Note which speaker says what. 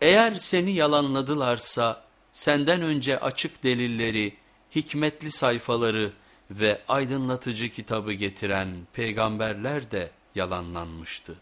Speaker 1: Eğer seni yalanladılarsa senden önce açık delilleri, hikmetli sayfaları ve aydınlatıcı kitabı getiren peygamberler de yalanlanmıştı.